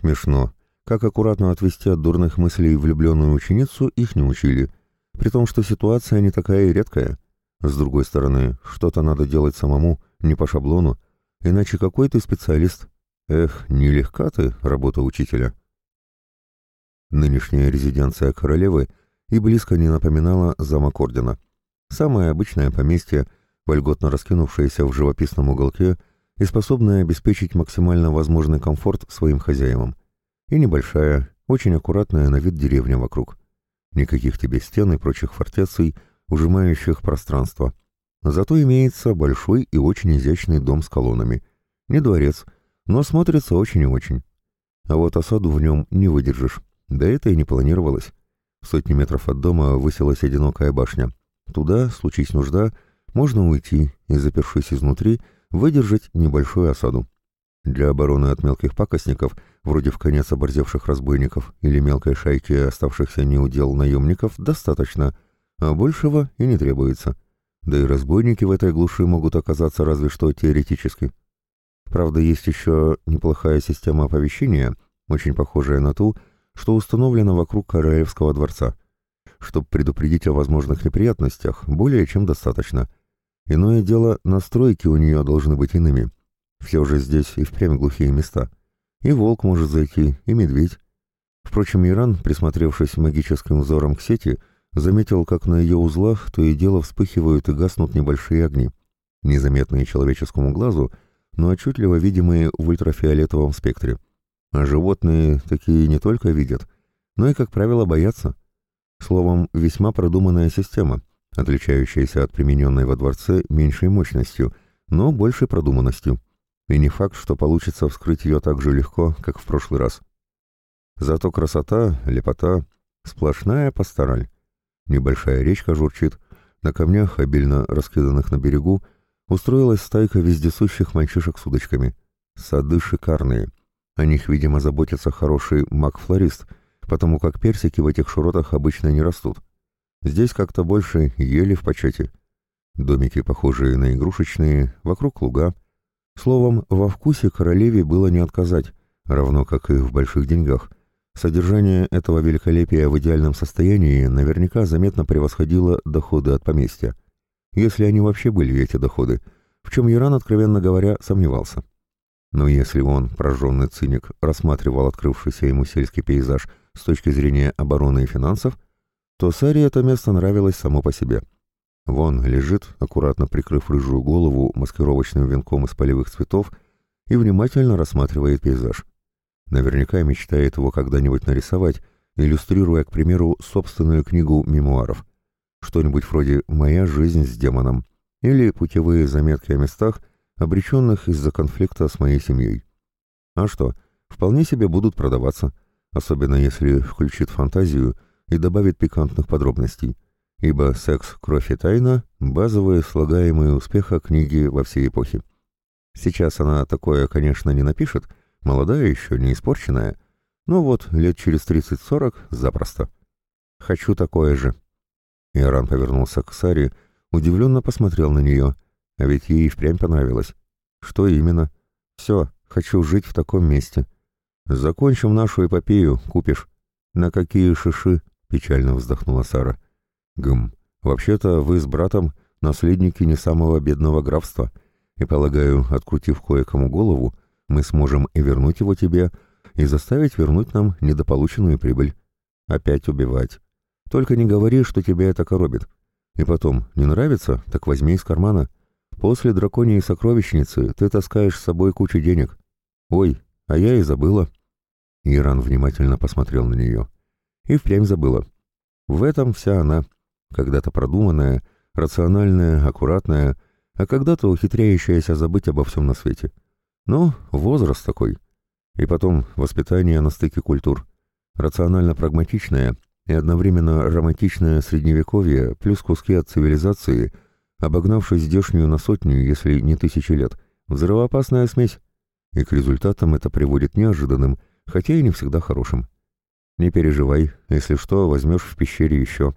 Смешно. Как аккуратно отвести от дурных мыслей влюбленную ученицу, их не учили. При том, что ситуация не такая и редкая. С другой стороны, что-то надо делать самому, не по шаблону, иначе какой ты специалист? Эх, нелегка ты, работа учителя. Нынешняя резиденция королевы и близко не напоминала замок ордена. Самое обычное поместье, вольготно раскинувшееся в живописном уголке и способное обеспечить максимально возможный комфорт своим хозяевам. И небольшая, очень аккуратная на вид деревня вокруг. Никаких тебе стен и прочих фортеций, ужимающих пространство. Зато имеется большой и очень изящный дом с колоннами. Не дворец, но смотрится очень и очень. А вот осаду в нем не выдержишь. Да это и не планировалось. В сотни метров от дома высилась одинокая башня. Туда, случись нужда, можно уйти и, запершись изнутри, выдержать небольшую осаду. Для обороны от мелких пакостников, вроде в конец оборзевших разбойников или мелкой шайки оставшихся неудел наемников, достаточно, а большего и не требуется. Да и разбойники в этой глуши могут оказаться разве что теоретически. Правда, есть еще неплохая система оповещения, очень похожая на ту, что установлена вокруг Королевского дворца. Чтобы предупредить о возможных неприятностях, более чем достаточно. Иное дело, настройки у нее должны быть иными. Все же здесь и впрямь глухие места. И волк может зайти, и медведь. Впрочем, Иран, присмотревшись магическим взором к сети, заметил, как на ее узлах то и дело вспыхивают и гаснут небольшие огни, незаметные человеческому глазу, но отчетливо видимые в ультрафиолетовом спектре. А животные такие не только видят, но и, как правило, боятся. Словом, весьма продуманная система, отличающаяся от примененной во дворце меньшей мощностью, но большей продуманностью. И не факт, что получится вскрыть ее так же легко, как в прошлый раз. Зато красота, лепота, сплошная пастораль. Небольшая речка журчит, на камнях, обильно раскиданных на берегу, устроилась стайка вездесущих мальчишек с удочками. Сады шикарные — о них, видимо, заботится хороший маг-флорист, потому как персики в этих широтах обычно не растут. Здесь как-то больше ели в почете. Домики, похожие на игрушечные, вокруг луга. Словом, во вкусе королеве было не отказать, равно как и в больших деньгах. Содержание этого великолепия в идеальном состоянии наверняка заметно превосходило доходы от поместья. Если они вообще были, эти доходы, в чем Иран, откровенно говоря, сомневался. Но если он, прожженный циник, рассматривал открывшийся ему сельский пейзаж с точки зрения обороны и финансов, то Саре это место нравилось само по себе. Вон лежит, аккуратно прикрыв рыжую голову маскировочным венком из полевых цветов, и внимательно рассматривает пейзаж. Наверняка мечтает его когда-нибудь нарисовать, иллюстрируя, к примеру, собственную книгу мемуаров. Что-нибудь вроде «Моя жизнь с демоном» или «Путевые заметки о местах, обреченных из-за конфликта с моей семьей. А что, вполне себе будут продаваться, особенно если включит фантазию и добавит пикантных подробностей, ибо секс, кровь и тайна – базовые слагаемые успеха книги во всей эпохе. Сейчас она такое, конечно, не напишет, молодая еще, не испорченная, но вот лет через 30-40 запросто. Хочу такое же. Иоран повернулся к Саре, удивленно посмотрел на нее – а ведь ей впрямь понравилось. Что именно? Все, хочу жить в таком месте. Закончим нашу эпопею, купишь. На какие шиши? Печально вздохнула Сара. Гм, вообще-то вы с братом наследники не самого бедного графства, и, полагаю, открутив кое-кому голову, мы сможем и вернуть его тебе, и заставить вернуть нам недополученную прибыль. Опять убивать. Только не говори, что тебя это коробит. И потом, не нравится, так возьми из кармана. После драконьей сокровищницы ты таскаешь с собой кучу денег. Ой, а я и забыла. Иран внимательно посмотрел на нее. И впрямь забыла. В этом вся она. Когда-то продуманная, рациональная, аккуратная, а когда-то ухитряющаяся забыть обо всем на свете. Но возраст такой. И потом воспитание на стыке культур. Рационально-прагматичное и одновременно романтичное средневековье плюс куски от цивилизации — обогнавший здешнюю на сотню, если не тысячи лет. Взрывоопасная смесь. И к результатам это приводит неожиданным, хотя и не всегда хорошим. Не переживай, если что, возьмешь в пещере еще.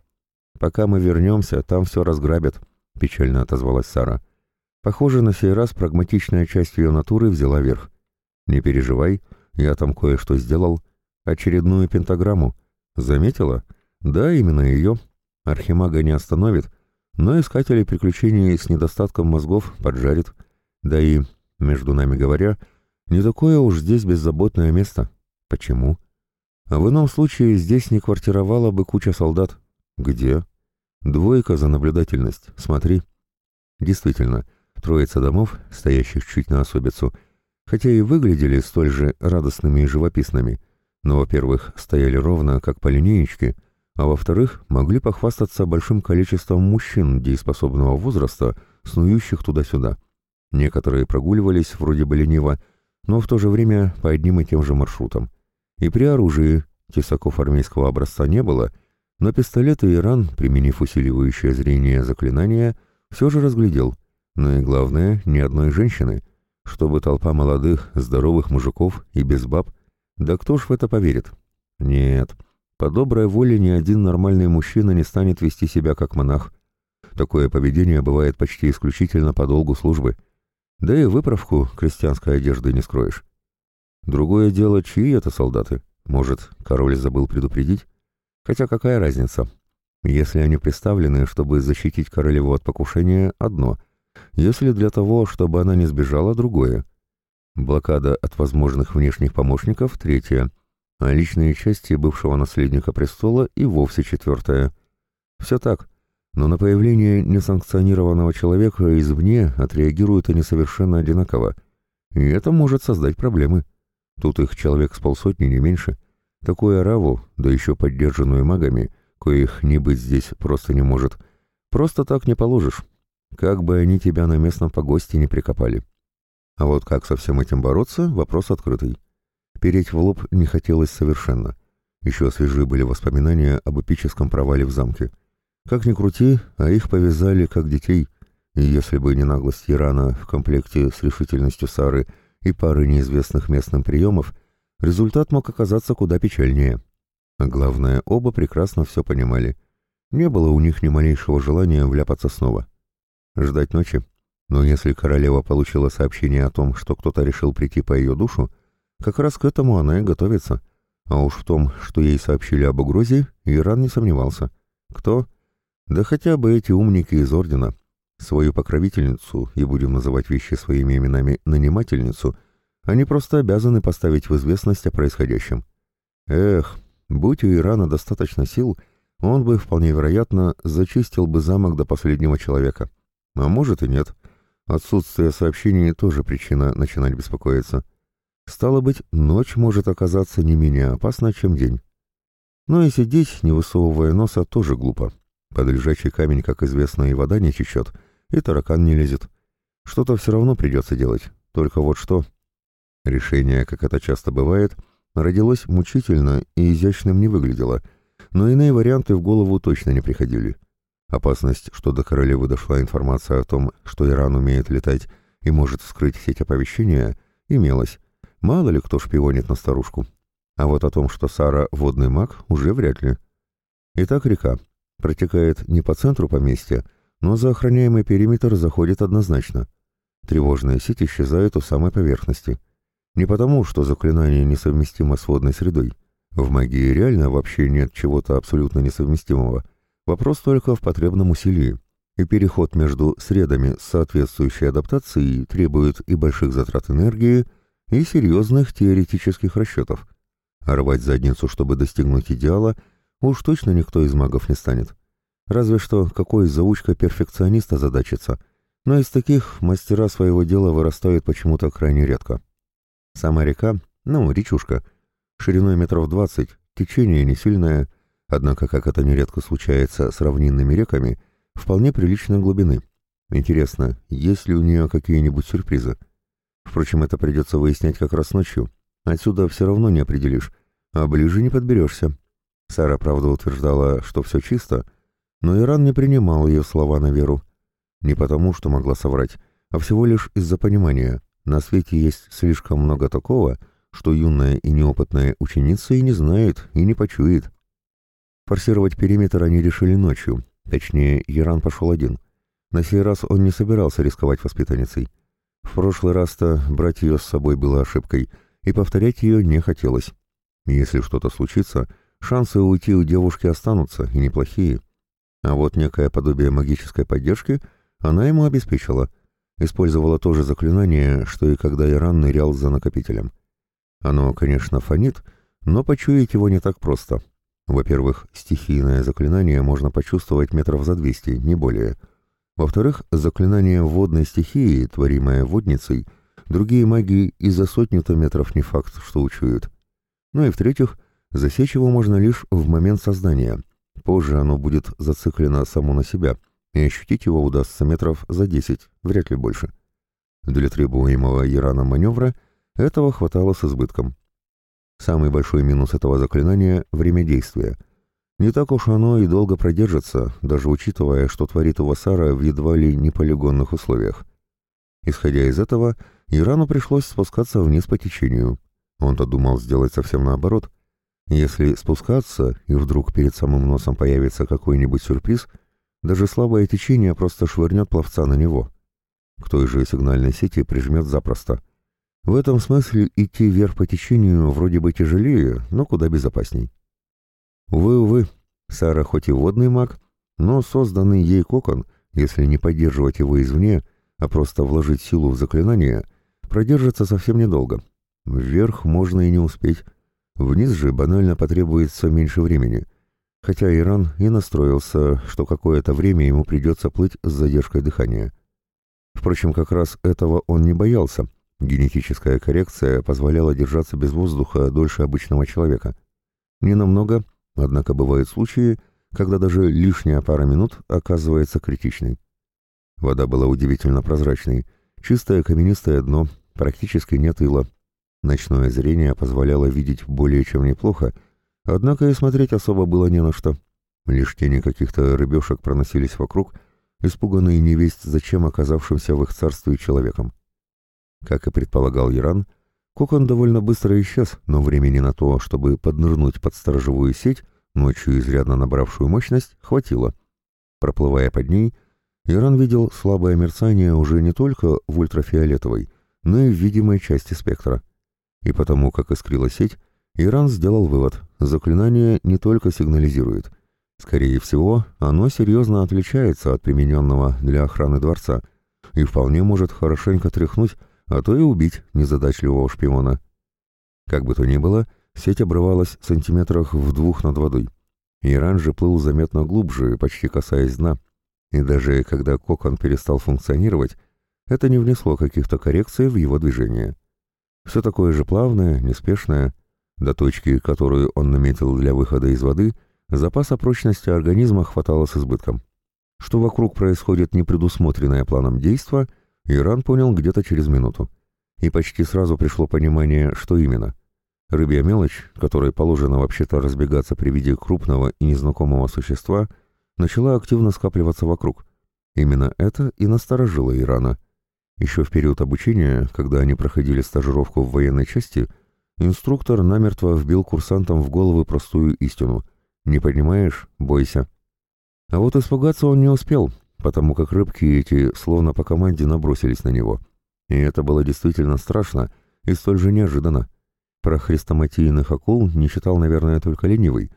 Пока мы вернемся, там все разграбят, — печально отозвалась Сара. Похоже, на сей раз прагматичная часть ее натуры взяла верх. Не переживай, Я там кое-что сделал. Очередную пентаграмму. Заметила? Да, именно ее. Архимага не остановит, но искателей приключений с недостатком мозгов поджарит. Да и, между нами говоря, не такое уж здесь беззаботное место. Почему? А в ином случае здесь не квартировала бы куча солдат. Где? Двойка за наблюдательность. Смотри. Действительно, троица домов, стоящих чуть на особицу, хотя и выглядели столь же радостными и живописными, но, во-первых, стояли ровно, как по линеечке, а во-вторых, могли похвастаться большим количеством мужчин дееспособного возраста, снующих туда-сюда. Некоторые прогуливались вроде бы лениво, но в то же время по одним и тем же маршрутам. И при оружии тесаков армейского образца не было, но пистолеты Иран, применив усиливающее зрение заклинания, все же разглядел. Но и главное, ни одной женщины, чтобы толпа молодых, здоровых мужиков и без баб. Да кто ж в это поверит? Нет, по доброй воле ни один нормальный мужчина не станет вести себя как монах. Такое поведение бывает почти исключительно по долгу службы. Да и выправку крестьянской одежды не скроешь. Другое дело, чьи это солдаты? Может, король забыл предупредить? Хотя какая разница? Если они представлены, чтобы защитить королеву от покушения, одно. Если для того, чтобы она не сбежала, другое. Блокада от возможных внешних помощников, третье. А личные части бывшего наследника престола и вовсе четвертое. Все так. Но на появление несанкционированного человека извне отреагируют они совершенно одинаково. И это может создать проблемы. Тут их человек с полсотни, не меньше. Такую ораву, да еще поддержанную магами, коих не быть здесь просто не может, просто так не положишь. Как бы они тебя на местном погосте не прикопали. А вот как со всем этим бороться, вопрос открытый. Переть в лоб не хотелось совершенно. Еще свежи были воспоминания об эпическом провале в замке. Как ни крути, а их повязали как детей, и если бы не наглость Ирана в комплекте с решительностью Сары и пары неизвестных местным приемов, результат мог оказаться куда печальнее. А главное, оба прекрасно все понимали. Не было у них ни малейшего желания вляпаться снова. Ждать ночи? Но если королева получила сообщение о том, что кто-то решил прийти по ее душу, как раз к этому она и готовится. А уж в том, что ей сообщили об угрозе, Иран не сомневался. Кто? Да хотя бы эти умники из Ордена. Свою покровительницу, и будем называть вещи своими именами нанимательницу, они просто обязаны поставить в известность о происходящем. Эх, будь у Ирана достаточно сил, он бы, вполне вероятно, зачистил бы замок до последнего человека. А может и нет. Отсутствие сообщений тоже причина начинать беспокоиться. Стало быть, ночь может оказаться не менее опасна, чем день. Но и сидеть, не высовывая носа, тоже глупо. Под лежачий камень, как известно, и вода не течет, и таракан не лезет. Что-то все равно придется делать. Только вот что. Решение, как это часто бывает, родилось мучительно и изящным не выглядело, но иные варианты в голову точно не приходили. Опасность, что до королевы дошла информация о том, что Иран умеет летать и может вскрыть сеть оповещения, имелась. Мало ли кто шпионит на старушку. А вот о том, что Сара — водный маг, уже вряд ли. Итак, река. Протекает не по центру поместья, но за охраняемый периметр заходит однозначно. Тревожная сеть исчезает у самой поверхности. Не потому, что заклинание несовместимо с водной средой. В магии реально вообще нет чего-то абсолютно несовместимого. Вопрос только в потребном усилии. И переход между средами с соответствующей адаптацией требует и больших затрат энергии, и серьезных теоретических расчетов. Рвать задницу, чтобы достигнуть идеала, уж точно никто из магов не станет. Разве что какой заучка-перфекционист озадачится. Но из таких мастера своего дела вырастают почему-то крайне редко. Сама река, ну, речушка, шириной метров двадцать, течение не сильное, однако, как это нередко случается с равнинными реками, вполне приличной глубины. Интересно, есть ли у нее какие-нибудь сюрпризы? Впрочем, это придется выяснять как раз ночью. Отсюда все равно не определишь, а ближе не подберешься. Сара, правда, утверждала, что все чисто, но Иран не принимал ее слова на веру. Не потому, что могла соврать, а всего лишь из-за понимания. На свете есть слишком много такого, что юная и неопытная ученица и не знает, и не почует. Форсировать периметр они решили ночью, точнее, Иран пошел один. На сей раз он не собирался рисковать воспитанницей. В прошлый раз-то брать ее с собой было ошибкой, и повторять ее не хотелось. Если что-то случится, шансы уйти у девушки останутся, и неплохие. А вот некое подобие магической поддержки она ему обеспечила. Использовала то же заклинание, что и когда Иран нырял за накопителем. Оно, конечно, фонит, но почуять его не так просто. Во-первых, стихийное заклинание можно почувствовать метров за 200, не более. Во-вторых, заклинание водной стихии, творимое водницей, другие маги и за сотню-то метров не факт, что учуют. Ну и в-третьих, засечь его можно лишь в момент создания. Позже оно будет зациклено само на себя, и ощутить его удастся метров за 10, вряд ли больше. Для требуемого Ирана маневра этого хватало с избытком. Самый большой минус этого заклинания — время действия. Не так уж оно и долго продержится, даже учитывая, что творит у Васара в едва ли не полигонных условиях. Исходя из этого, Ирану пришлось спускаться вниз по течению. Он-то думал сделать совсем наоборот. Если спускаться, и вдруг перед самым носом появится какой-нибудь сюрприз, даже слабое течение просто швырнет пловца на него. К той же сигнальной сети прижмет запросто — в этом смысле идти вверх по течению вроде бы тяжелее, но куда безопасней. Увы, увы, Сара хоть и водный маг, но созданный ей кокон, если не поддерживать его извне, а просто вложить силу в заклинание, продержится совсем недолго. Вверх можно и не успеть. Вниз же банально потребуется меньше времени. Хотя Иран и настроился, что какое-то время ему придется плыть с задержкой дыхания. Впрочем, как раз этого он не боялся, Генетическая коррекция позволяла держаться без воздуха дольше обычного человека. Не намного, однако бывают случаи, когда даже лишняя пара минут оказывается критичной. Вода была удивительно прозрачной, чистое каменистое дно, практически нет ила. Ночное зрение позволяло видеть более чем неплохо, однако и смотреть особо было не на что. Лишь тени каких-то рыбешек проносились вокруг, испуганные невесть зачем оказавшимся в их царстве человеком. Как и предполагал Иран, кокон довольно быстро исчез, но времени на то, чтобы поднырнуть под сторожевую сеть, ночью изрядно набравшую мощность, хватило. Проплывая под ней, Иран видел слабое мерцание уже не только в ультрафиолетовой, но и в видимой части спектра. И потому, как искрила сеть, Иран сделал вывод – заклинание не только сигнализирует. Скорее всего, оно серьезно отличается от примененного для охраны дворца и вполне может хорошенько тряхнуть а то и убить незадачливого шпиона. Как бы то ни было, сеть обрывалась сантиметрах в двух над водой. Иран же плыл заметно глубже, почти касаясь дна. И даже когда кокон перестал функционировать, это не внесло каких-то коррекций в его движение. Все такое же плавное, неспешное. До точки, которую он наметил для выхода из воды, запаса прочности организма хватало с избытком. Что вокруг происходит непредусмотренное планом действа — Иран понял где-то через минуту. И почти сразу пришло понимание, что именно. Рыбья мелочь, которой положено вообще-то разбегаться при виде крупного и незнакомого существа, начала активно скапливаться вокруг. Именно это и насторожило Ирана. Еще в период обучения, когда они проходили стажировку в военной части, инструктор намертво вбил курсантам в головы простую истину. «Не понимаешь? Бойся». А вот испугаться он не успел, потому как рыбки эти словно по команде набросились на него. И это было действительно страшно и столь же неожиданно. Про хрестоматийных акул не читал, наверное, только ленивый.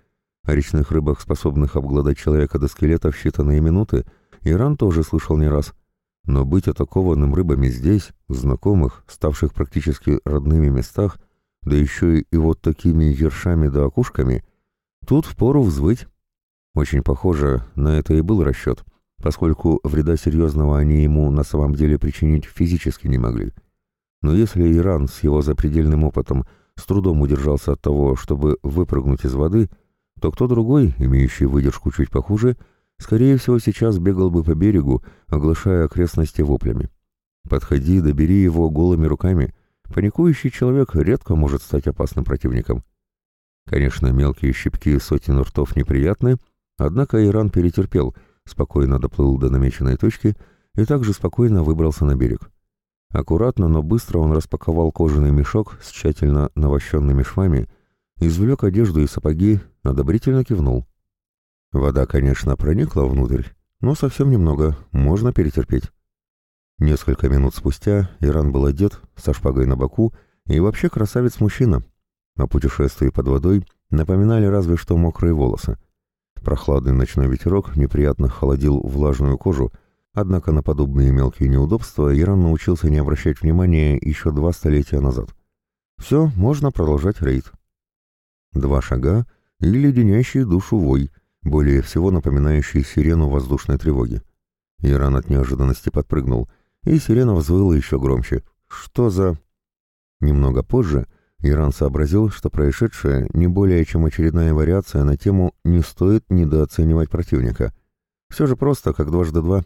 О речных рыбах, способных обглодать человека до скелета в считанные минуты, Иран тоже слышал не раз. Но быть атакованным рыбами здесь, в знакомых, ставших практически родными местах, да еще и вот такими ершами да окушками, тут впору взвыть. Очень похоже, на это и был расчет — поскольку вреда серьезного они ему на самом деле причинить физически не могли. Но если Иран с его запредельным опытом с трудом удержался от того, чтобы выпрыгнуть из воды, то кто другой, имеющий выдержку чуть похуже, скорее всего сейчас бегал бы по берегу, оглашая окрестности воплями. Подходи, добери его голыми руками. Паникующий человек редко может стать опасным противником. Конечно, мелкие щипки сотен ртов неприятны, однако Иран перетерпел — спокойно доплыл до намеченной точки и также спокойно выбрался на берег. Аккуратно, но быстро он распаковал кожаный мешок с тщательно навощенными швами, извлек одежду и сапоги, одобрительно кивнул. Вода, конечно, проникла внутрь, но совсем немного, можно перетерпеть. Несколько минут спустя Иран был одет, со шпагой на боку И вообще красавец-мужчина. О путешествии под водой напоминали разве что мокрые волосы. Прохладный ночной ветерок неприятно холодил влажную кожу, однако на подобные мелкие неудобства Иран научился не обращать внимания еще два столетия назад. Все, можно продолжать рейд. Два шага и леденящий душу вой, более всего напоминающий сирену воздушной тревоги. Иран от неожиданности подпрыгнул, и сирена взвыла еще громче. «Что за...» Немного позже Иран сообразил, что происшедшее не более чем очередная вариация на тему «не стоит недооценивать противника». Все же просто, как дважды два.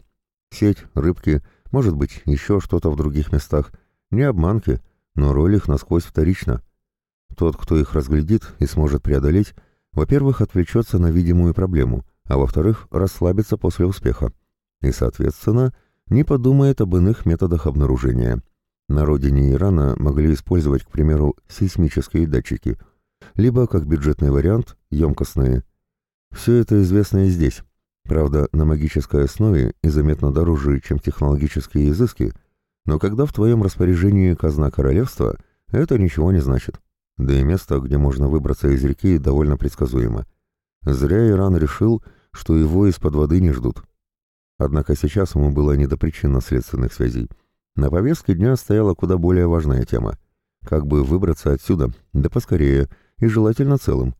Сеть, рыбки, может быть, еще что-то в других местах. Не обманки, но роль их насквозь вторична. Тот, кто их разглядит и сможет преодолеть, во-первых, отвлечется на видимую проблему, а во-вторых, расслабится после успеха. И, соответственно, не подумает об иных методах обнаружения. На родине Ирана могли использовать, к примеру, сейсмические датчики, либо, как бюджетный вариант, емкостные. Все это известно и здесь. Правда, на магической основе и заметно дороже, чем технологические изыски, но когда в твоем распоряжении казна королевства, это ничего не значит. Да и место, где можно выбраться из реки, довольно предсказуемо. Зря Иран решил, что его из-под воды не ждут. Однако сейчас ему было не до причинно-следственных связей. На повестке дня стояла куда более важная тема. Как бы выбраться отсюда, да поскорее, и желательно целым.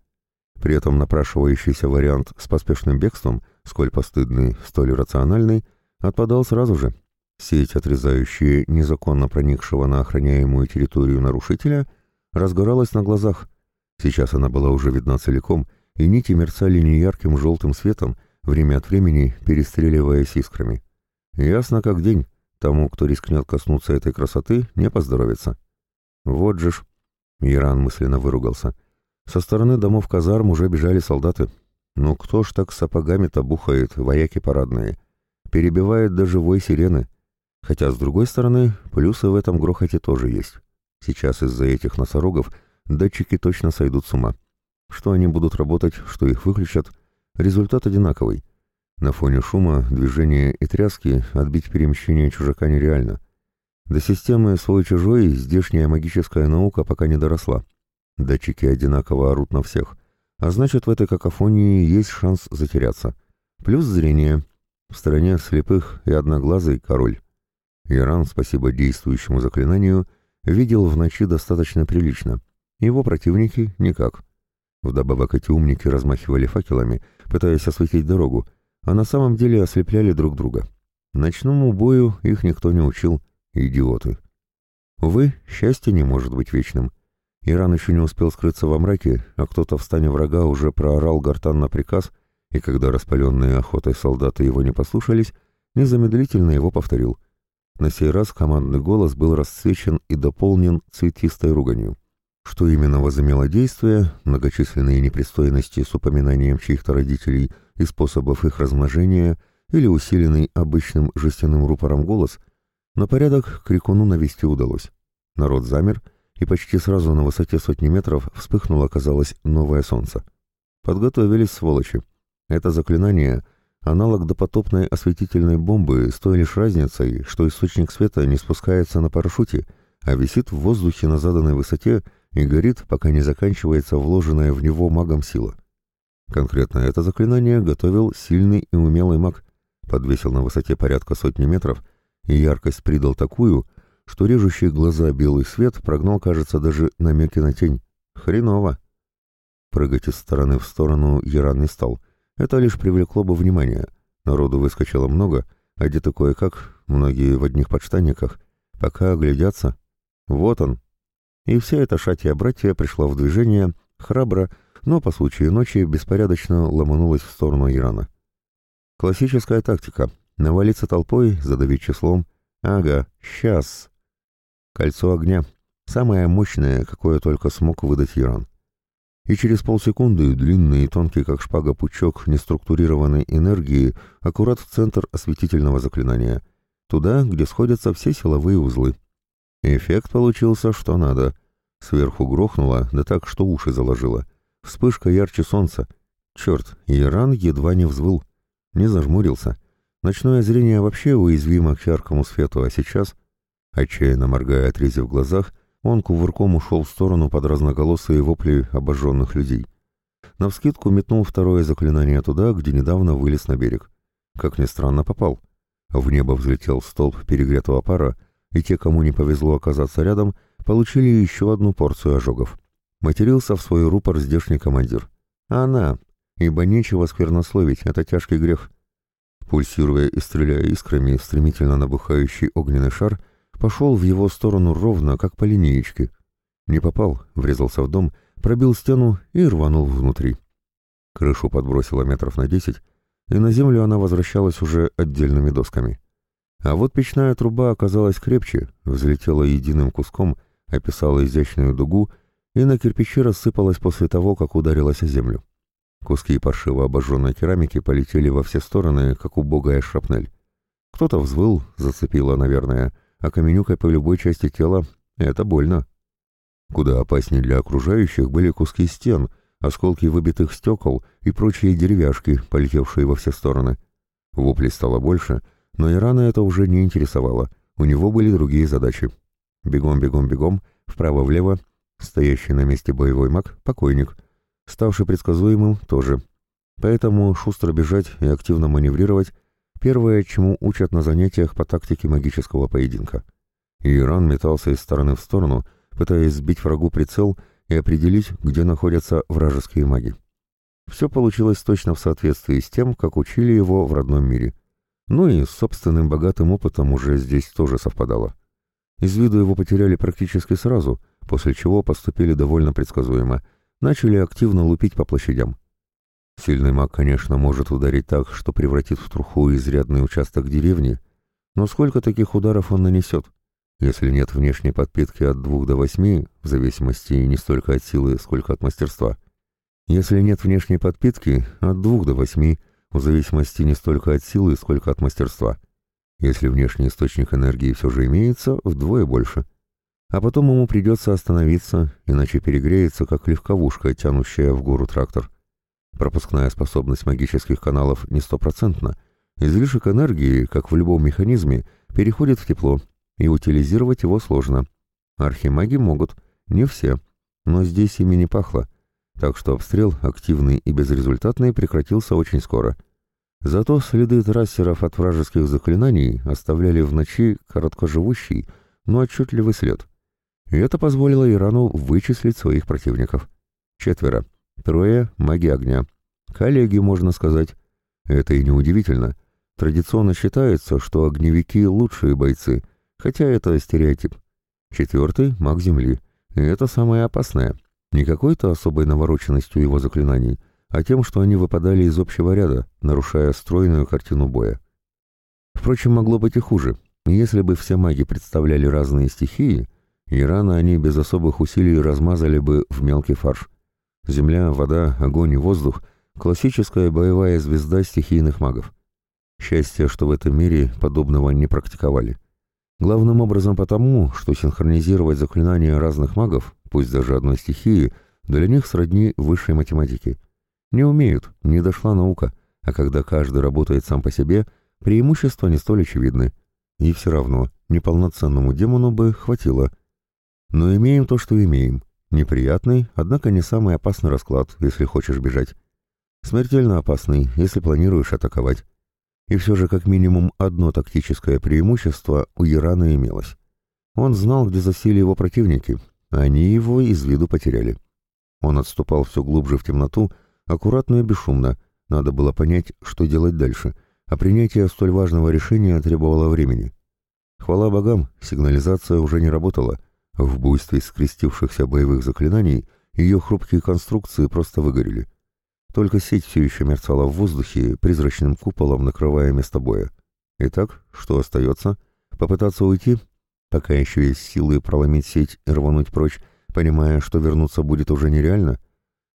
При этом напрашивающийся вариант с поспешным бегством, сколь постыдный, столь рациональный, отпадал сразу же. Сеть, отрезающая незаконно проникшего на охраняемую территорию нарушителя, разгоралась на глазах. Сейчас она была уже видна целиком, и нити мерцали неярким желтым светом, время от времени перестреливаясь искрами. Ясно как день, Тому, кто рискнет коснуться этой красоты, не поздоровится. Вот же ж. Иран мысленно выругался. Со стороны домов казарм уже бежали солдаты. Ну кто ж так сапогами-то бухает, вояки парадные? Перебивает даже вой сирены. Хотя, с другой стороны, плюсы в этом грохоте тоже есть. Сейчас из-за этих носорогов датчики точно сойдут с ума. Что они будут работать, что их выключат, результат одинаковый. На фоне шума, движения и тряски отбить перемещение чужака нереально. До системы свой-чужой здешняя магическая наука пока не доросла. Датчики одинаково орут на всех, а значит в этой какофонии есть шанс затеряться. Плюс зрение. В стороне слепых и одноглазый король. Иран, спасибо действующему заклинанию, видел в ночи достаточно прилично. Его противники — никак. Вдобавок эти умники размахивали факелами, пытаясь осветить дорогу, а на самом деле ослепляли друг друга. Ночному бою их никто не учил, идиоты. Увы, счастье не может быть вечным. Иран еще не успел скрыться во мраке, а кто-то в стане врага уже проорал гортанно приказ, и когда распаленные охотой солдаты его не послушались, незамедлительно его повторил. На сей раз командный голос был расцвечен и дополнен цветистой руганью. Что именно возымело действие, многочисленные непристойности с упоминанием чьих-то родителей и способов их размножения или усиленный обычным жестяным рупором голос, на порядок крикуну навести удалось. Народ замер, и почти сразу на высоте сотни метров вспыхнуло, казалось, новое солнце. Подготовились сволочи. Это заклинание — аналог допотопной осветительной бомбы с той лишь разницей, что источник света не спускается на парашюте, а висит в воздухе на заданной высоте — и горит, пока не заканчивается вложенная в него магом сила. Конкретно это заклинание готовил сильный и умелый маг, подвесил на высоте порядка сотни метров, и яркость придал такую, что режущий глаза белый свет прогнал, кажется, даже намеки на тень. Хреново. Прыгать из стороны в сторону Яран не стал. Это лишь привлекло бы внимание. Народу выскочило много, одеты кое-как, многие в одних подштанниках. Пока оглядятся. Вот он, и вся эта шатья-братья пришла в движение, храбро, но по случаю ночи беспорядочно ломанулась в сторону Ирана. Классическая тактика — навалиться толпой, задавить числом. Ага, сейчас. Кольцо огня — самое мощное, какое только смог выдать Иран. И через полсекунды длинный и тонкий, как шпага, пучок неструктурированной энергии аккурат в центр осветительного заклинания, туда, где сходятся все силовые узлы. Эффект получился что надо. Сверху грохнуло, да так, что уши заложило. Вспышка ярче солнца. Черт, Иран едва не взвыл. Не зажмурился. Ночное зрение вообще уязвимо к яркому свету, а сейчас, отчаянно моргая отрезив глазах, он кувырком ушел в сторону под разноголосые вопли обожженных людей. Навскидку метнул второе заклинание туда, где недавно вылез на берег. Как ни странно, попал. В небо взлетел столб перегретого пара, и те, кому не повезло оказаться рядом, получили еще одну порцию ожогов. Матерился в свой рупор здешний командир. А она, ибо нечего сквернословить, это тяжкий грех. Пульсируя и стреляя искрами, стремительно набухающий огненный шар пошел в его сторону ровно, как по линеечке. Не попал, врезался в дом, пробил стену и рванул внутри. Крышу подбросило метров на десять, и на землю она возвращалась уже отдельными досками. А вот печная труба оказалась крепче, взлетела единым куском, описала изящную дугу и на кирпичи рассыпалась после того, как ударилась о землю. Куски паршиво обожженной керамики полетели во все стороны, как убогая шрапнель. Кто-то взвыл, зацепило, наверное, а каменюкой по любой части тела — это больно. Куда опаснее для окружающих были куски стен, осколки выбитых стекол и прочие деревяшки, полетевшие во все стороны. Воплей стало больше, но Ирана это уже не интересовало, у него были другие задачи. Бегом, бегом, бегом, вправо-влево, стоящий на месте боевой маг — покойник, ставший предсказуемым — тоже. Поэтому шустро бежать и активно маневрировать — первое, чему учат на занятиях по тактике магического поединка. Иран метался из стороны в сторону, пытаясь сбить врагу прицел и определить, где находятся вражеские маги. Все получилось точно в соответствии с тем, как учили его в родном мире. Ну и с собственным богатым опытом уже здесь тоже совпадало. Из виду его потеряли практически сразу, после чего поступили довольно предсказуемо, начали активно лупить по площадям. Сильный маг, конечно, может ударить так, что превратит в труху изрядный участок деревни, но сколько таких ударов он нанесет? Если нет внешней подпитки от двух до восьми, в зависимости не столько от силы, сколько от мастерства. Если нет внешней подпитки, от двух до восьми, в зависимости не столько от силы, сколько от мастерства. Если внешний источник энергии все же имеется, вдвое больше. А потом ему придется остановиться, иначе перегреется, как легковушка, тянущая в гору трактор. Пропускная способность магических каналов не стопроцентна. Излишек энергии, как в любом механизме, переходит в тепло, и утилизировать его сложно. Архимаги могут, не все, но здесь ими не пахло, так что обстрел, активный и безрезультатный, прекратился очень скоро. Зато следы трассеров от вражеских заклинаний оставляли в ночи короткоживущий, но отчетливый след. И это позволило Ирану вычислить своих противников. Четверо. Трое — маги огня. Коллеги, можно сказать. Это и неудивительно. Традиционно считается, что огневики — лучшие бойцы, хотя это стереотип. Четвертый — маг Земли, и это самое опасное. Не какой-то особой навороченностью его заклинаний, а тем, что они выпадали из общего ряда, нарушая стройную картину боя. Впрочем, могло быть и хуже. Если бы все маги представляли разные стихии, и рано они без особых усилий размазали бы в мелкий фарш. Земля, вода, огонь и воздух — классическая боевая звезда стихийных магов. Счастье, что в этом мире подобного не практиковали. Главным образом потому, что синхронизировать заклинания разных магов, пусть даже одной стихии, для них сродни высшей математике. Не умеют, не дошла наука, а когда каждый работает сам по себе, преимущества не столь очевидны. И все равно, неполноценному демону бы хватило. Но имеем то, что имеем. Неприятный, однако не самый опасный расклад, если хочешь бежать. Смертельно опасный, если планируешь атаковать. И все же как минимум одно тактическое преимущество у Ирана имелось. Он знал, где засели его противники, они его из виду потеряли. Он отступал все глубже в темноту, аккуратно и бесшумно. Надо было понять, что делать дальше, а принятие столь важного решения требовало времени. Хвала богам, сигнализация уже не работала. В буйстве скрестившихся боевых заклинаний ее хрупкие конструкции просто выгорели. Только сеть все еще мерцала в воздухе, призрачным куполом накрывая место боя. Итак, что остается? Попытаться уйти? Пока еще есть силы проломить сеть и рвануть прочь, понимая, что вернуться будет уже нереально?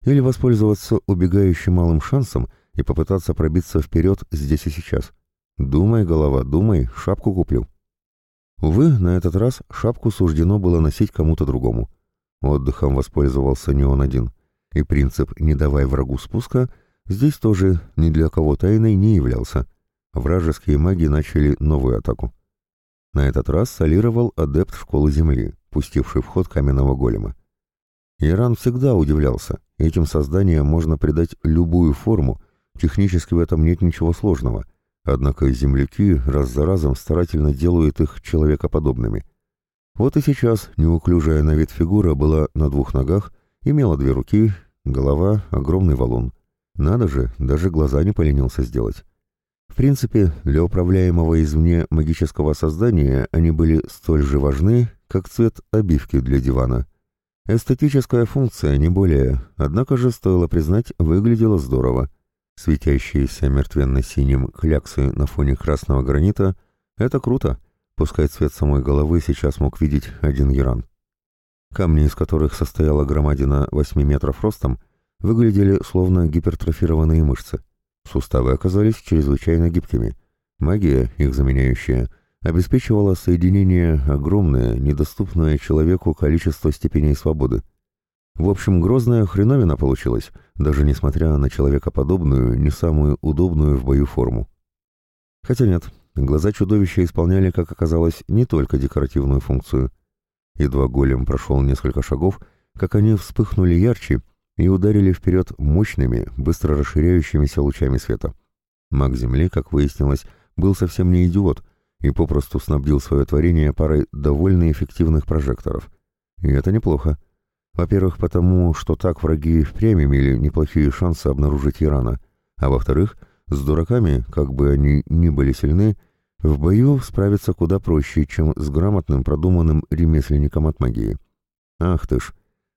Или воспользоваться убегающим малым шансом и попытаться пробиться вперед здесь и сейчас? Думай, голова, думай, шапку куплю. Увы, на этот раз шапку суждено было носить кому-то другому. Отдыхом воспользовался не он один — и принцип «не давай врагу спуска» здесь тоже ни для кого тайной не являлся. Вражеские маги начали новую атаку. На этот раз солировал адепт школы Земли, пустивший в ход каменного голема. Иран всегда удивлялся, этим созданиям можно придать любую форму, технически в этом нет ничего сложного, однако земляки раз за разом старательно делают их человекоподобными. Вот и сейчас неуклюжая на вид фигура была на двух ногах, имела две руки, голова — огромный валун. Надо же, даже глаза не поленился сделать. В принципе, для управляемого извне магического создания они были столь же важны, как цвет обивки для дивана. Эстетическая функция, не более, однако же, стоило признать, выглядела здорово. Светящиеся мертвенно-синим кляксы на фоне красного гранита — это круто — Пускай цвет самой головы сейчас мог видеть один Яран. Камни, из которых состояла громадина 8 метров ростом, выглядели словно гипертрофированные мышцы. Суставы оказались чрезвычайно гибкими. Магия, их заменяющая, обеспечивала соединение огромное, недоступное человеку количество степеней свободы. В общем, грозная хреновина получилась, даже несмотря на человекоподобную, не самую удобную в бою форму. Хотя нет, Глаза чудовища исполняли, как оказалось, не только декоративную функцию. Едва голем прошел несколько шагов, как они вспыхнули ярче и ударили вперед мощными, быстро расширяющимися лучами света. Маг Земли, как выяснилось, был совсем не идиот и попросту снабдил свое творение парой довольно эффективных прожекторов. И это неплохо. Во-первых, потому что так враги впрямь имели неплохие шансы обнаружить Ирана, а во-вторых — с дураками, как бы они ни были сильны, в бою справиться куда проще, чем с грамотным, продуманным ремесленником от магии. Ах ты ж!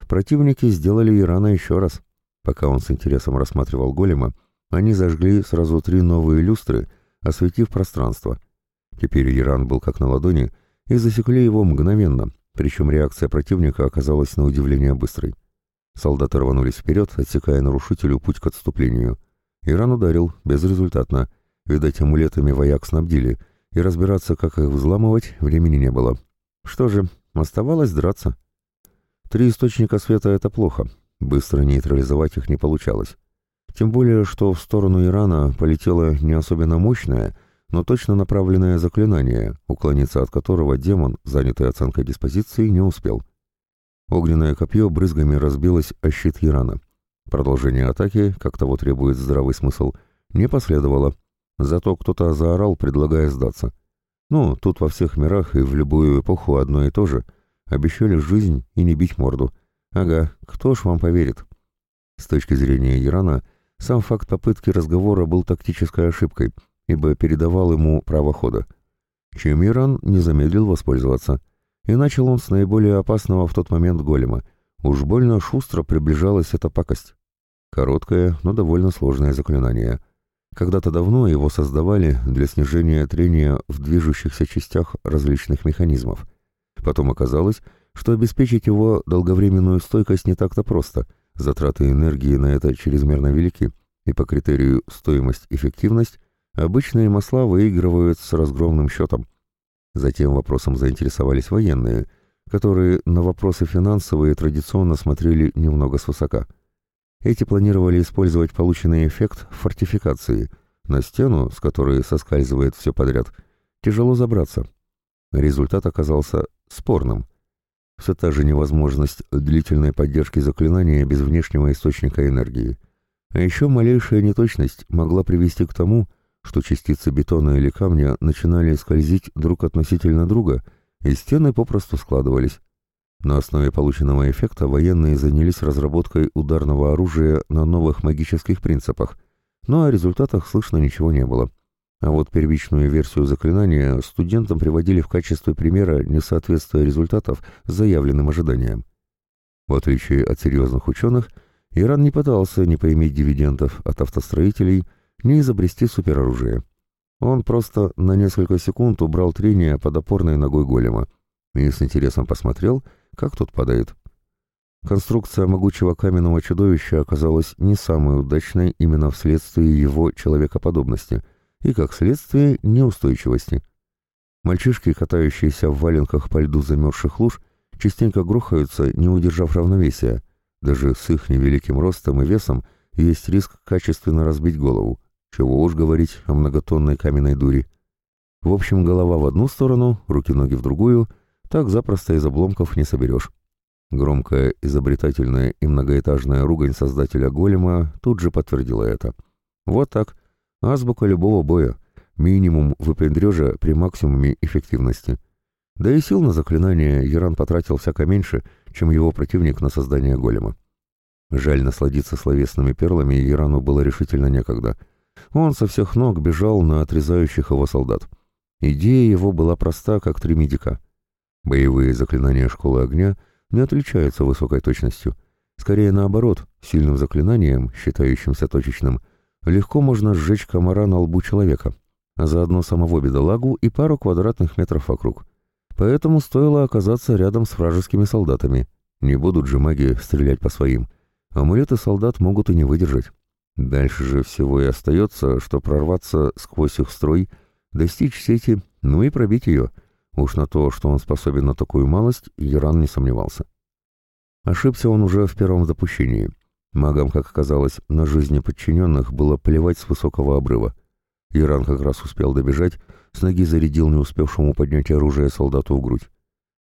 Противники сделали Ирана еще раз. Пока он с интересом рассматривал голема, они зажгли сразу три новые люстры, осветив пространство. Теперь Иран был как на ладони, и засекли его мгновенно, причем реакция противника оказалась на удивление быстрой. Солдаты рванулись вперед, отсекая нарушителю путь к отступлению. Иран ударил, безрезультатно. Видать, амулетами вояк снабдили, и разбираться, как их взламывать, времени не было. Что же, оставалось драться. Три источника света — это плохо. Быстро нейтрализовать их не получалось. Тем более, что в сторону Ирана полетело не особенно мощное, но точно направленное заклинание, уклониться от которого демон, занятый оценкой диспозиции, не успел. Огненное копье брызгами разбилось о щит Ирана. Продолжение атаки, как того требует здравый смысл, не последовало. Зато кто-то заорал, предлагая сдаться. Ну, тут во всех мирах и в любую эпоху одно и то же. Обещали жизнь и не бить морду. Ага, кто ж вам поверит? С точки зрения Ирана, сам факт попытки разговора был тактической ошибкой, ибо передавал ему право хода. Чем Иран не замедлил воспользоваться. И начал он с наиболее опасного в тот момент голема — Уж больно шустро приближалась эта пакость. Короткое, но довольно сложное заклинание. Когда-то давно его создавали для снижения трения в движущихся частях различных механизмов. Потом оказалось, что обеспечить его долговременную стойкость не так-то просто. Затраты энергии на это чрезмерно велики, и по критерию стоимость-эффективность обычные масла выигрывают с разгромным счетом. Затем вопросом заинтересовались военные, которые на вопросы финансовые традиционно смотрели немного свысока. Эти планировали использовать полученный эффект в фортификации. На стену, с которой соскальзывает все подряд, тяжело забраться. Результат оказался спорным. Все та же невозможность длительной поддержки заклинания без внешнего источника энергии. А еще малейшая неточность могла привести к тому, что частицы бетона или камня начинали скользить друг относительно друга – и стены попросту складывались. На основе полученного эффекта военные занялись разработкой ударного оружия на новых магических принципах, но о результатах слышно ничего не было. А вот первичную версию заклинания студентам приводили в качестве примера несоответствия результатов заявленным ожиданиям. В отличие от серьезных ученых, Иран не пытался ни поиметь дивидендов от автостроителей, ни изобрести супероружие. Он просто на несколько секунд убрал трение под опорной ногой голема и с интересом посмотрел, как тот падает. Конструкция могучего каменного чудовища оказалась не самой удачной именно вследствие его человекоподобности и, как следствие, неустойчивости. Мальчишки, катающиеся в валенках по льду замерзших луж, частенько грохаются, не удержав равновесия. Даже с их невеликим ростом и весом есть риск качественно разбить голову. Чего уж говорить о многотонной каменной дуре. В общем, голова в одну сторону, руки-ноги в другую, так запросто из обломков не соберешь. Громкая, изобретательная и многоэтажная ругань создателя голема тут же подтвердила это. Вот так. Азбука любого боя. Минимум выпендрежа при максимуме эффективности. Да и сил на заклинание Яран потратил всяко меньше, чем его противник на создание голема. Жаль, насладиться словесными перлами Ярану было решительно некогда. Он со всех ног бежал на отрезающих его солдат. Идея его была проста, как три медика. Боевые заклинания Школы Огня не отличаются высокой точностью. Скорее наоборот, сильным заклинанием, считающимся точечным, легко можно сжечь комара на лбу человека, а заодно самого бедолагу и пару квадратных метров вокруг. Поэтому стоило оказаться рядом с вражескими солдатами. Не будут же маги стрелять по своим. Амулеты солдат могут и не выдержать. Дальше же всего и остается, что прорваться сквозь их строй, достичь сети, ну и пробить ее — Уж на то, что он способен на такую малость, Иран не сомневался. Ошибся он уже в первом запущении. Магам, как оказалось, на жизни подчиненных было плевать с высокого обрыва. Иран как раз успел добежать, с ноги зарядил не успевшему поднять оружие солдату в грудь.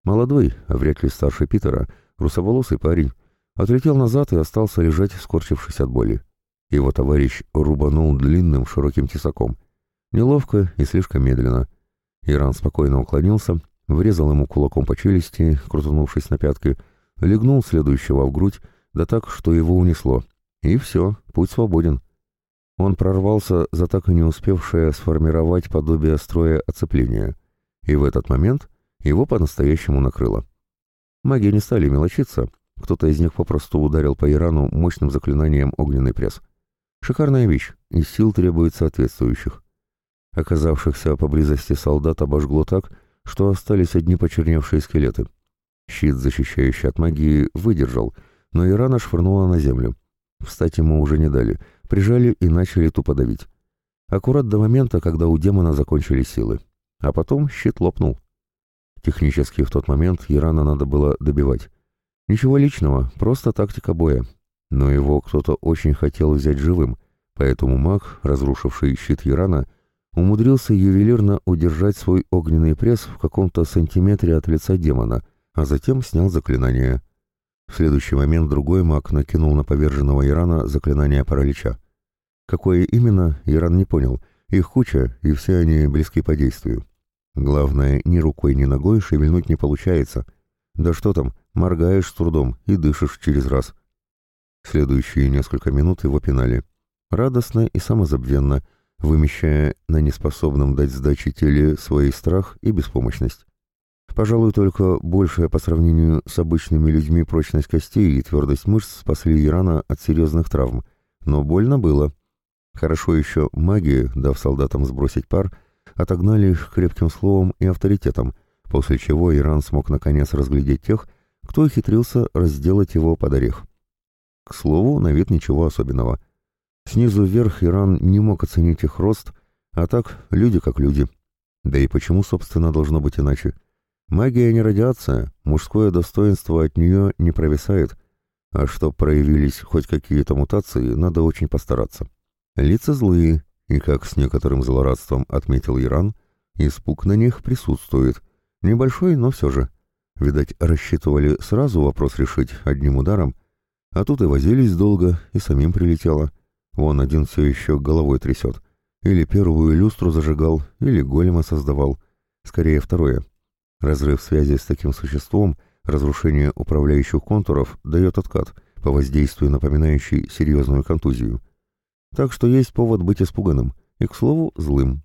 Молодой, а вряд ли старше Питера, русоволосый парень, отлетел назад и остался лежать, скорчившись от боли. Его товарищ рубанул длинным широким тесаком. Неловко и слишком медленно — Иран спокойно уклонился, врезал ему кулаком по челюсти, крутанувшись на пятки, легнул следующего в грудь, да так, что его унесло. И все, путь свободен. Он прорвался за так и не успевшее сформировать подобие строя оцепления. И в этот момент его по-настоящему накрыло. Маги не стали мелочиться. Кто-то из них попросту ударил по Ирану мощным заклинанием огненный пресс. Шикарная вещь, и сил требует соответствующих. Оказавшихся поблизости солдат обожгло так, что остались одни почерневшие скелеты. Щит, защищающий от магии, выдержал, но Ирана швырнула на землю. Встать ему уже не дали, прижали и начали тупо давить. Аккурат до момента, когда у демона закончились силы. А потом щит лопнул. Технически в тот момент Ирана надо было добивать. Ничего личного, просто тактика боя. Но его кто-то очень хотел взять живым, поэтому маг, разрушивший щит Ирана, умудрился ювелирно удержать свой огненный пресс в каком-то сантиметре от лица демона, а затем снял заклинание. В следующий момент другой маг накинул на поверженного Ирана заклинание паралича. Какое именно, Иран не понял. Их куча, и все они близки по действию. Главное, ни рукой, ни ногой шевельнуть не получается. Да что там, моргаешь с трудом и дышишь через раз. Следующие несколько минут его пинали. Радостно и самозабвенно — вымещая на неспособном дать сдачи теле свой страх и беспомощность. Пожалуй, только большая по сравнению с обычными людьми прочность костей и твердость мышц спасли Ирана от серьезных травм, но больно было. Хорошо еще маги, дав солдатам сбросить пар, отогнали их крепким словом и авторитетом, после чего Иран смог наконец разглядеть тех, кто ухитрился разделать его под орех. К слову, на вид ничего особенного. Снизу вверх Иран не мог оценить их рост, а так люди как люди. Да и почему, собственно, должно быть иначе? Магия не радиация, мужское достоинство от нее не провисает, а чтоб проявились хоть какие-то мутации, надо очень постараться. Лица злые, и, как с некоторым злорадством отметил Иран, испуг на них присутствует. Небольшой, но все же. Видать, рассчитывали сразу вопрос решить одним ударом, а тут и возились долго, и самим прилетело. Вон один все еще головой трясет. Или первую люстру зажигал, или голема создавал. Скорее второе. Разрыв связи с таким существом, разрушение управляющих контуров дает откат, по воздействию напоминающий серьезную контузию. Так что есть повод быть испуганным, и, к слову, злым.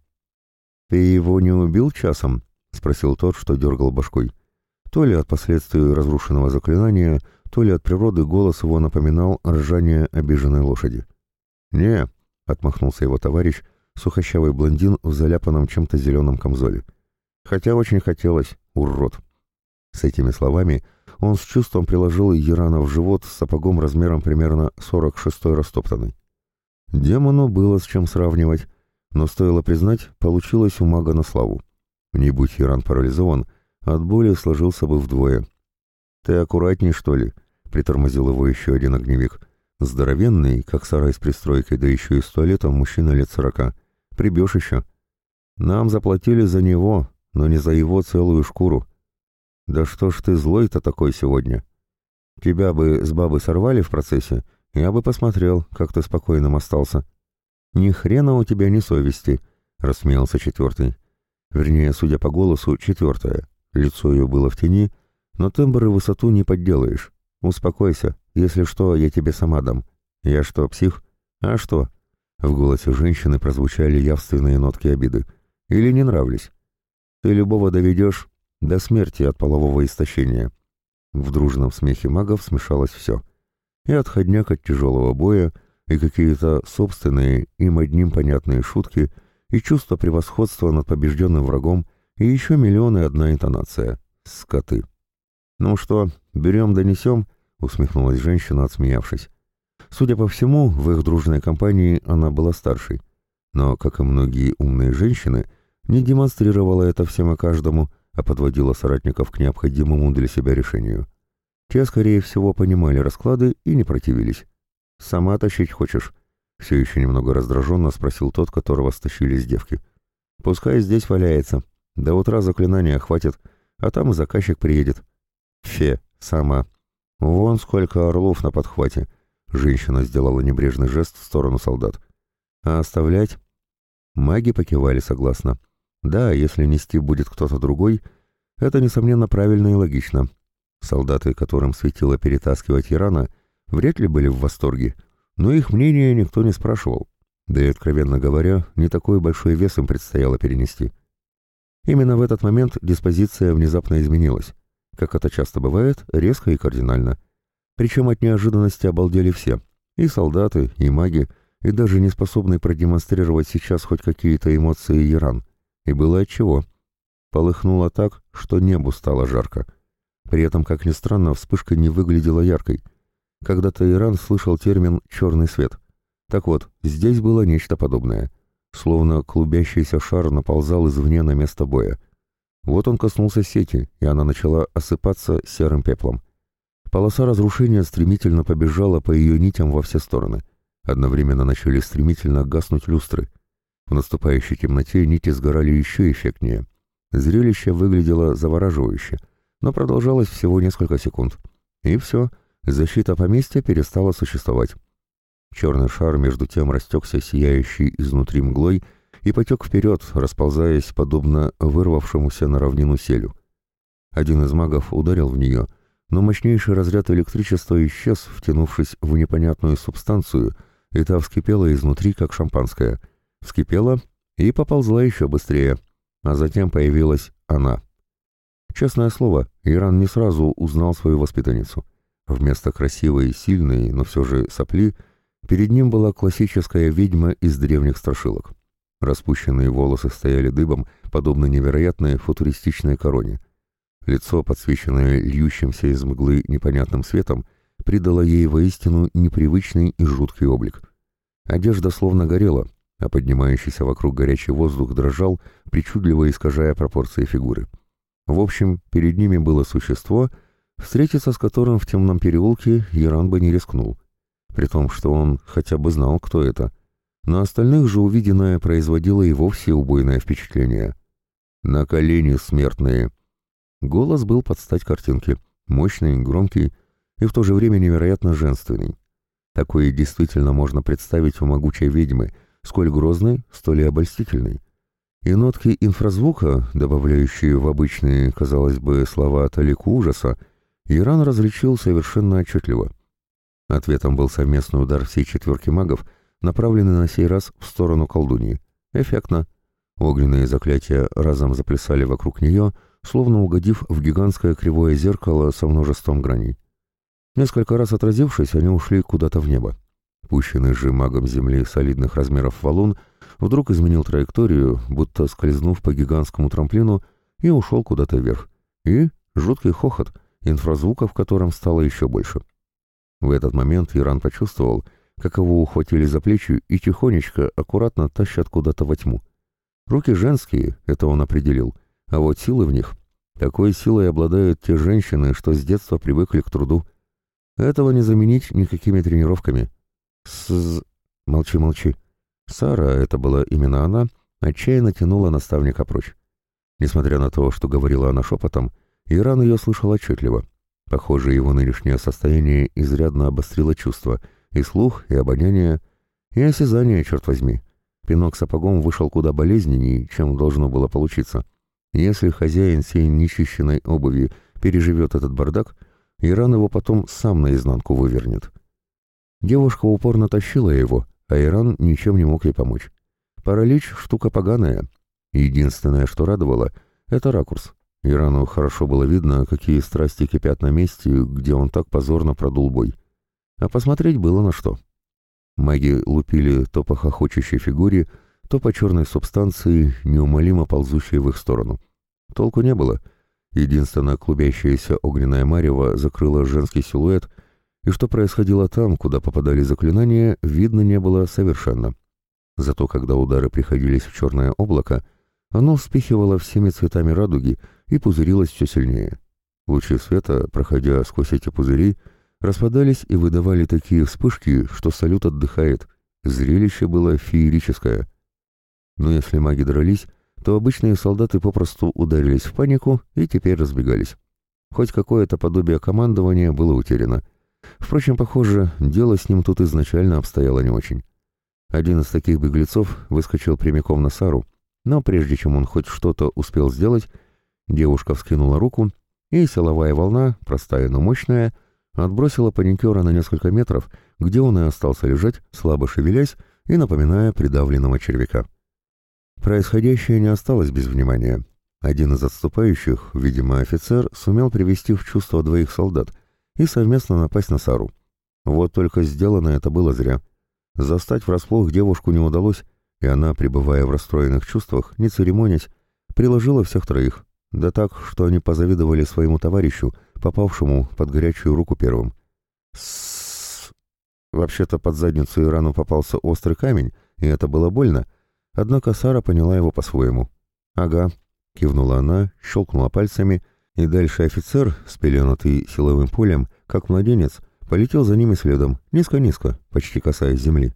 «Ты его не убил часом?» — спросил тот, что дергал башкой. То ли от последствий разрушенного заклинания, то ли от природы голос его напоминал ржание обиженной лошади. «Не», — отмахнулся его товарищ, сухощавый блондин в заляпанном чем-то зеленом камзоле. «Хотя очень хотелось, урод». С этими словами он с чувством приложил Ярана в живот с сапогом размером примерно 46-й растоптанный. Демону было с чем сравнивать, но стоило признать, получилось у мага на славу. Не будь Яран парализован, от боли сложился бы вдвое. «Ты аккуратней, что ли?» — притормозил его еще один огневик. Здоровенный, как сарай с пристройкой, да еще и с туалетом, мужчина лет сорока. Прибьешь еще. Нам заплатили за него, но не за его целую шкуру. Да что ж ты злой-то такой сегодня? Тебя бы с бабы сорвали в процессе, я бы посмотрел, как ты спокойным остался. Ни хрена у тебя ни совести, рассмеялся четвертый. Вернее, судя по голосу, четвертая. Лицо ее было в тени, но тембр и высоту не подделаешь. Успокойся, если что, я тебе сама дам. Я что, псих? А что? В голосе женщины прозвучали явственные нотки обиды. Или не нравлюсь? Ты любого доведешь до смерти от полового истощения. В дружном смехе магов смешалось все. И отходняк от тяжелого боя, и какие-то собственные, им одним понятные шутки, и чувство превосходства над побежденным врагом, и еще миллионы одна интонация. Скоты. «Ну что, берем, донесем?» — усмехнулась женщина, отсмеявшись. Судя по всему, в их дружной компании она была старшей. Но, как и многие умные женщины, не демонстрировала это всем и каждому, а подводила соратников к необходимому для себя решению. Те, скорее всего, понимали расклады и не противились. «Сама тащить хочешь?» — все еще немного раздраженно спросил тот, которого стащили с девки. «Пускай здесь валяется. До утра заклинания хватит, а там и заказчик приедет». «Фе, сама. Вон сколько орлов на подхвате. Женщина сделала небрежный жест в сторону солдат. «А оставлять?» Маги покивали согласно. «Да, если нести будет кто-то другой, это, несомненно, правильно и логично. Солдаты, которым светило перетаскивать Ирана, вряд ли были в восторге, но их мнение никто не спрашивал. Да и, откровенно говоря, не такой большой вес им предстояло перенести. Именно в этот момент диспозиция внезапно изменилась. Как это часто бывает, резко и кардинально – причем от неожиданности обалдели все. И солдаты, и маги, и даже не способный продемонстрировать сейчас хоть какие-то эмоции Иран. И было отчего. Полыхнуло так, что небу стало жарко. При этом, как ни странно, вспышка не выглядела яркой. Когда-то Иран слышал термин «черный свет». Так вот, здесь было нечто подобное. Словно клубящийся шар наползал извне на место боя. Вот он коснулся сети, и она начала осыпаться серым пеплом. Полоса разрушения стремительно побежала по ее нитям во все стороны. Одновременно начали стремительно гаснуть люстры. В наступающей темноте нити сгорали еще эффектнее. Зрелище выглядело завораживающе, но продолжалось всего несколько секунд. И все, защита поместья перестала существовать. Черный шар между тем растекся сияющий изнутри мглой и потек вперед, расползаясь, подобно вырвавшемуся на равнину селю. Один из магов ударил в нее — но мощнейший разряд электричества исчез, втянувшись в непонятную субстанцию, и та вскипела изнутри, как шампанское. Вскипела и поползла еще быстрее, а затем появилась она. Честное слово, Иран не сразу узнал свою воспитанницу. Вместо красивой, сильной, но все же сопли, перед ним была классическая ведьма из древних страшилок. Распущенные волосы стояли дыбом, подобно невероятной футуристичной короне. Лицо, подсвеченное льющимся из мглы непонятным светом, придало ей воистину непривычный и жуткий облик. Одежда словно горела, а поднимающийся вокруг горячий воздух дрожал, причудливо искажая пропорции фигуры. В общем, перед ними было существо, встретиться с которым в темном переулке Иран бы не рискнул, при том, что он хотя бы знал, кто это. На остальных же увиденное производило и вовсе убойное впечатление. «На колени, смертные!» Голос был под стать картинке, мощный, громкий и в то же время невероятно женственный. Такое действительно можно представить у могучей ведьмы, сколь грозной, столь и обольстительной. И нотки инфразвука, добавляющие в обычные, казалось бы, слова талику ужаса, Иран различил совершенно отчетливо. Ответом был совместный удар всей четверки магов, направленный на сей раз в сторону колдуньи. Эффектно. Огненные заклятия разом заплясали вокруг нее, словно угодив в гигантское кривое зеркало со множеством граней. Несколько раз отразившись, они ушли куда-то в небо. Пущенный же магом земли солидных размеров валун вдруг изменил траекторию, будто скользнув по гигантскому трамплину, и ушел куда-то вверх. И жуткий хохот, инфразвука в котором стало еще больше. В этот момент Иран почувствовал, как его ухватили за плечи и тихонечко, аккуратно тащат куда-то во тьму. Руки женские, это он определил, а вот силы в них... Такой силой обладают те женщины, что с детства привыкли к труду. Этого не заменить никакими тренировками. С... Молчи, молчи. Сара, это была именно она, отчаянно тянула наставника прочь. Несмотря на то, что говорила она шепотом, Иран ее слышал отчетливо. Похоже, его нынешнее состояние изрядно обострило чувства, и слух, и обоняние, и осязание, черт возьми. Пинок сапогом вышел куда болезненней, чем должно было получиться. Если хозяин сей нечищенной обуви переживет этот бардак, Иран его потом сам наизнанку вывернет. Девушка упорно тащила его, а Иран ничем не мог ей помочь. Паралич — штука поганая. Единственное, что радовало, — это ракурс. Ирану хорошо было видно, какие страсти кипят на месте, где он так позорно продул бой. А посмотреть было на что. Маги лупили то по хохочущей фигуре, то по черной субстанции, неумолимо ползущей в их сторону. Толку не было. Единственное клубящееся огненное марево закрыло женский силуэт, и что происходило там, куда попадали заклинания, видно не было совершенно. Зато когда удары приходились в черное облако, оно вспихивало всеми цветами радуги и пузырилось все сильнее. Лучи света, проходя сквозь эти пузыри, распадались и выдавали такие вспышки, что салют отдыхает. Зрелище было феерическое. Но если маги дрались, то обычные солдаты попросту ударились в панику и теперь разбегались. Хоть какое-то подобие командования было утеряно. Впрочем, похоже, дело с ним тут изначально обстояло не очень. Один из таких беглецов выскочил прямиком на Сару, но прежде чем он хоть что-то успел сделать, девушка вскинула руку, и силовая волна, простая, но мощная, отбросила паникера на несколько метров, где он и остался лежать, слабо шевелясь и напоминая придавленного червяка. Происходящее не осталось без внимания. Один из отступающих, видимо, офицер, сумел привести в чувство двоих солдат и совместно напасть на Сару. Вот только сделано это было зря. Застать врасплох девушку не удалось, и она, пребывая в расстроенных чувствах, не церемонясь, приложила всех троих, да так, что они позавидовали своему товарищу, попавшему под горячую руку первым. С Вообще-то под задницу Ирану попался острый камень, и это было больно, однако Сара поняла его по-своему. «Ага», — кивнула она, щелкнула пальцами, и дальше офицер, спеленутый силовым полем, как младенец, полетел за ними следом, низко-низко, почти касаясь земли.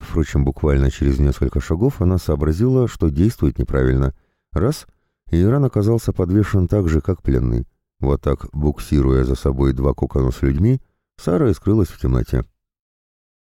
Впрочем, буквально через несколько шагов она сообразила, что действует неправильно. Раз — Иран оказался подвешен так же, как пленный. Вот так, буксируя за собой два кокона с людьми, Сара и скрылась в темноте.